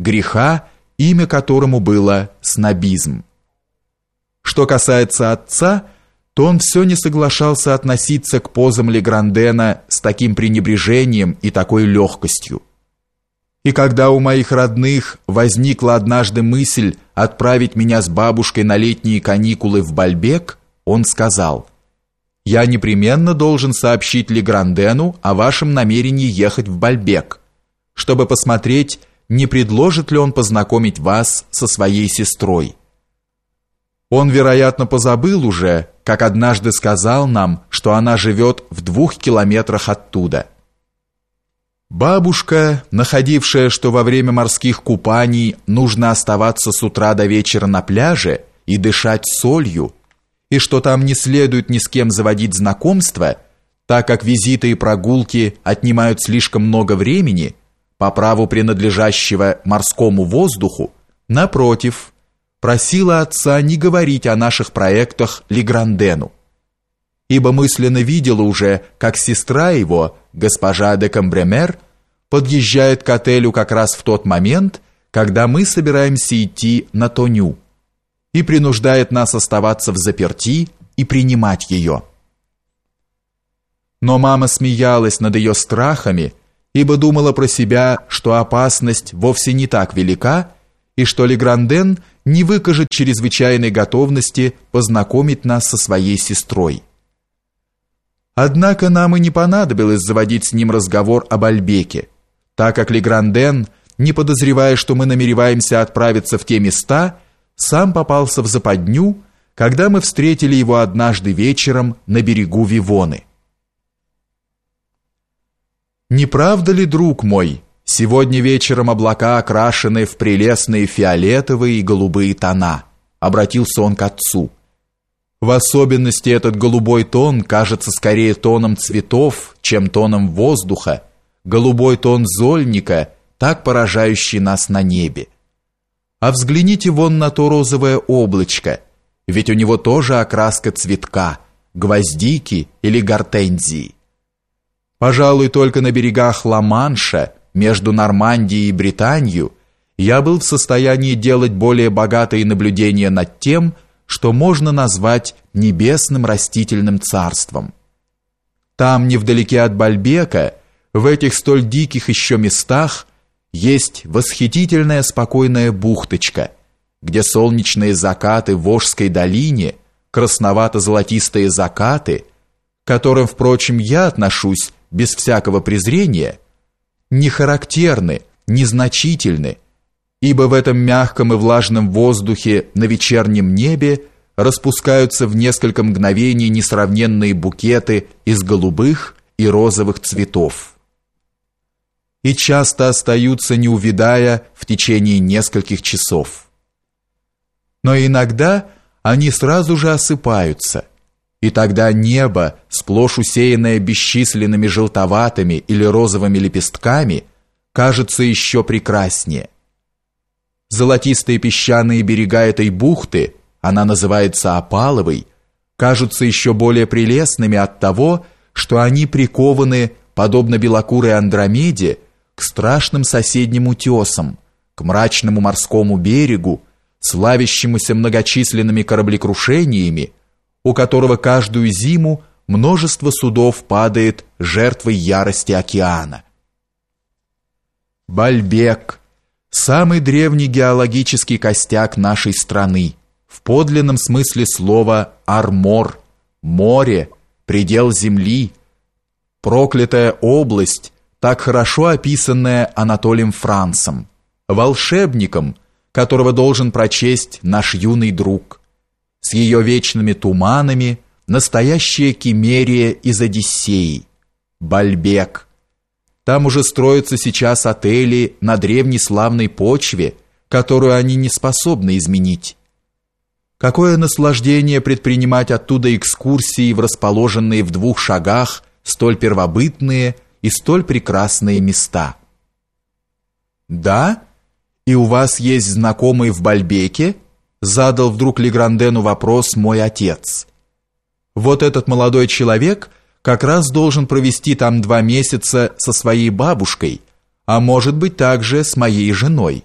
греха, имя которому было снобизм. Что касается отца, то он все не соглашался относиться к позам Леграндена с таким пренебрежением и такой легкостью. И когда у моих родных возникла однажды мысль отправить меня с бабушкой на летние каникулы в Бальбек, он сказал, «Я непременно должен сообщить Леграндену о вашем намерении ехать в Бальбек, чтобы посмотреть, не предложит ли он познакомить вас со своей сестрой». Он, вероятно, позабыл уже, как однажды сказал нам, что она живет в двух километрах оттуда. Бабушка, находившая, что во время морских купаний нужно оставаться с утра до вечера на пляже и дышать солью, и что там не следует ни с кем заводить знакомства, так как визиты и прогулки отнимают слишком много времени, по праву принадлежащего морскому воздуху, напротив, просила отца не говорить о наших проектах Леграндену, ибо мысленно видела уже, как сестра его, госпожа де Камбремер, подъезжает к отелю как раз в тот момент, когда мы собираемся идти на Тоню, и принуждает нас оставаться в заперти и принимать ее. Но мама смеялась над ее страхами, ибо думала про себя, что опасность вовсе не так велика, и что Легранден не выкажет чрезвычайной готовности познакомить нас со своей сестрой. Однако нам и не понадобилось заводить с ним разговор об Альбеке, так как Легранден, не подозревая, что мы намереваемся отправиться в те места, сам попался в западню, когда мы встретили его однажды вечером на берегу Вивоны. «Не правда ли, друг мой?» Сегодня вечером облака окрашены в прелестные фиолетовые и голубые тона. Обратился он к отцу. В особенности этот голубой тон кажется скорее тоном цветов, чем тоном воздуха. Голубой тон зольника, так поражающий нас на небе. А взгляните вон на то розовое облачко, ведь у него тоже окраска цветка, гвоздики или гортензии. Пожалуй, только на берегах Ла-Манша – между Нормандией и Британией, я был в состоянии делать более богатые наблюдения над тем, что можно назвать небесным растительным царством. Там, невдалеке от Бальбека, в этих столь диких еще местах, есть восхитительная спокойная бухточка, где солнечные закаты в Волжской долине, красновато-золотистые закаты, к которым, впрочем, я отношусь без всякого презрения – не характерны, незначительны, ибо в этом мягком и влажном воздухе на вечернем небе распускаются в несколько мгновений несравненные букеты из голубых и розовых цветов. И часто остаются, не увядая, в течение нескольких часов. Но иногда они сразу же осыпаются, и тогда небо, сплошь усеянное бесчисленными желтоватыми или розовыми лепестками, кажется еще прекраснее. Золотистые песчаные берега этой бухты, она называется Опаловой, кажутся еще более прелестными от того, что они прикованы, подобно белокурой Андромеде, к страшным соседним утесам, к мрачному морскому берегу, славящемуся многочисленными кораблекрушениями, у которого каждую зиму множество судов падает жертвой ярости океана. Бальбек – самый древний геологический костяк нашей страны, в подлинном смысле слова «армор», «море», «предел земли», проклятая область, так хорошо описанная Анатолием Францем, волшебником, которого должен прочесть наш юный друг с ее вечными туманами, настоящая Кемерия из Одиссеи, Бальбек. Там уже строятся сейчас отели на древней славной почве, которую они не способны изменить. Какое наслаждение предпринимать оттуда экскурсии в расположенные в двух шагах столь первобытные и столь прекрасные места. Да? И у вас есть знакомые в Бальбеке? Задал вдруг Леграндену вопрос мой отец. Вот этот молодой человек как раз должен провести там два месяца со своей бабушкой, а может быть также с моей женой.